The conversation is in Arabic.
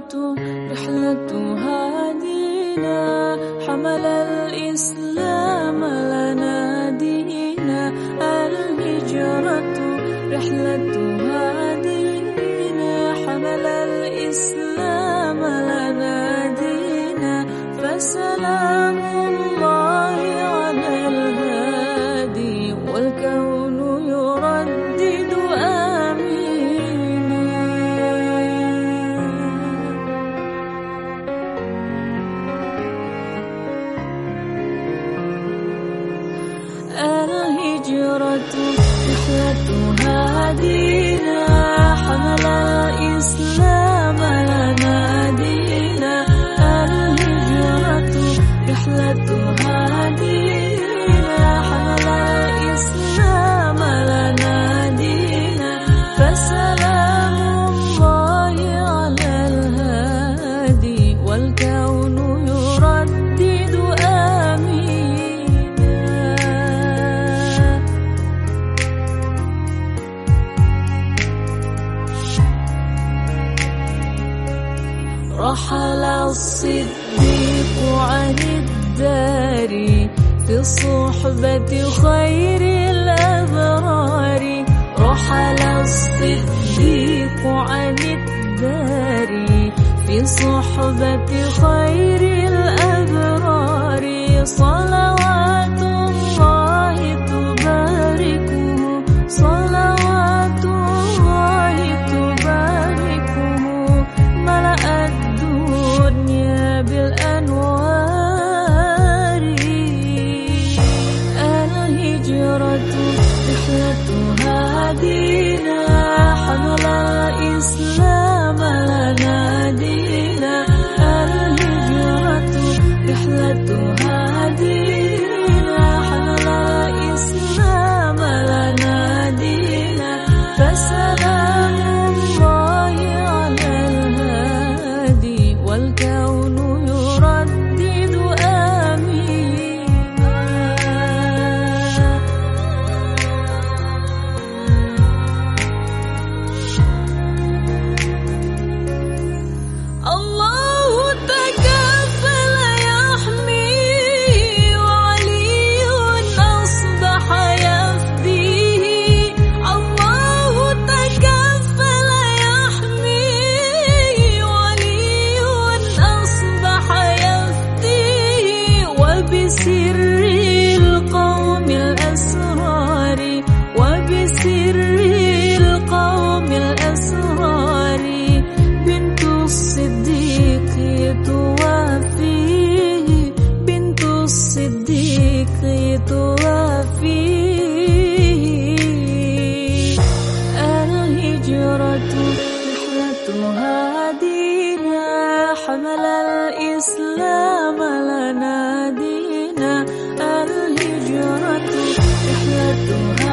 رحلة رحلة هادينا. حمل الإسلام لنا دينا الهجرة رحلة هادينا. رحلة رحلة هادينا حمل الإسلام رحل الصديق عن الدار في صحبة خير الأبرار. رحل الصديق عن الدار في صحبة خير الأبرار. صلوات رحلة تهادينا حمل إسلام. الإسلام لنا دينا الهجرة رحلتها